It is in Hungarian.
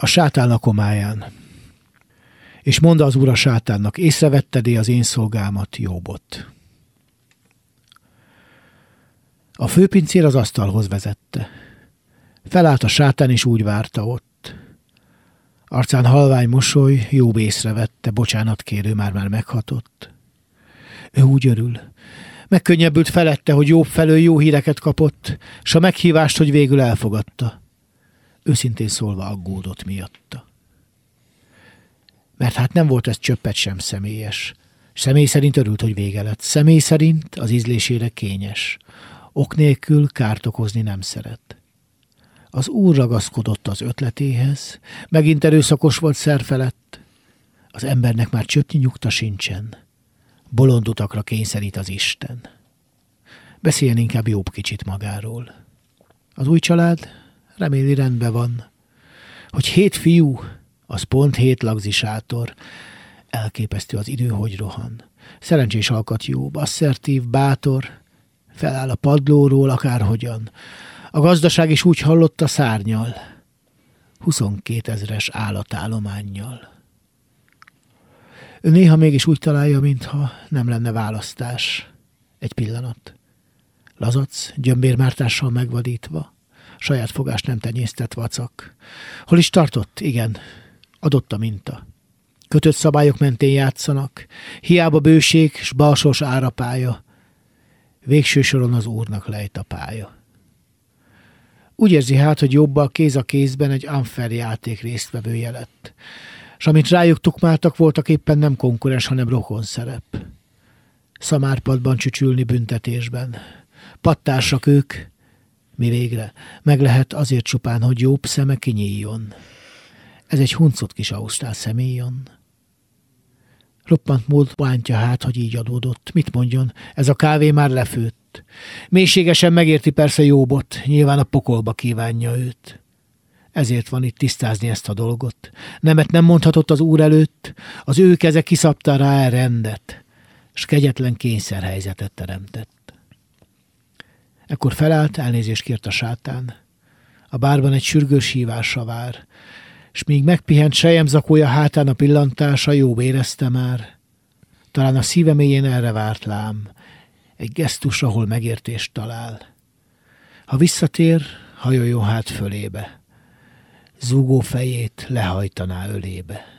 A sátán lakomáján. És mondta az úr a sátánnak, észrevetted az én szolgámat, Jobbot. A főpincér az asztalhoz vezette. Felállt a sátán, és úgy várta ott. Arcán halvány mosoly, Jobb észrevette, bocsánat kérő már-már meghatott. Ő úgy örül. Megkönnyebbült felette, hogy jobb felől jó híreket kapott, s a meghívást, hogy végül elfogadta. Őszintén szólva aggódott miatta. Mert hát nem volt ez csöppet sem személyes. Személy szerint örült, hogy vége lett. Személy szerint az ízlésére kényes. Ok nélkül kárt okozni nem szeret. Az úr ragaszkodott az ötletéhez, megint erőszakos volt szerfelett. Az embernek már csöpnyi nyugta sincsen. Bolond utakra kényszerít az Isten. Beszéljen inkább jobb kicsit magáról. Az új család reméli rendben van. Hogy hét fiú, az pont hét lagzisátor. Elképesztő az idő, hogy rohan. Szerencsés alkat jó, asszertív, bátor, feláll a padlóról akárhogyan. A gazdaság is úgy hallotta szárnyal. 22 ezres állatállományjal. Ő néha mégis úgy találja, mintha nem lenne választás. Egy pillanat. Lazac, gyömbérmártással megvadítva, saját fogást nem tenyésztett vacak. Hol is tartott? Igen, adott a minta. Kötött szabályok mentén játszanak, hiába bőség s balsós árapája. Végső soron az úrnak lejt a pálya. Úgy érzi hát, hogy jobbal kéz a kézben egy unfair játék résztvevője lett és amit rájuk tukmáltak, voltak éppen nem konkurens, hanem rokon szerep. Szamárpadban csücsülni büntetésben. Pattársak ők, mi végre, meg lehet azért csupán, hogy jobb szeme kinyíljon. Ez egy huncut kis ausztrál személyon. Roppant mód bántja hát, hogy így adódott. Mit mondjon? Ez a kávé már lefőtt. Mélységesen megérti persze Jóbot, nyilván a pokolba kívánja őt. Ezért van itt tisztázni ezt a dolgot. Nemet nem mondhatott az úr előtt, az ő keze kiszabta rá rendet, s kegyetlen kényszerhelyzetet teremtett. Ekkor felállt, elnézést kért a sátán. A bárban egy sürgős hívásra vár, s míg megpihent sejemzakója hátán a pillantása, jó érezte már. Talán a szíve mélyén erre várt lám, egy gesztus, ahol megértést talál. Ha visszatér, hajoljon hát fölébe zúgó fejét lehajtaná ölébe.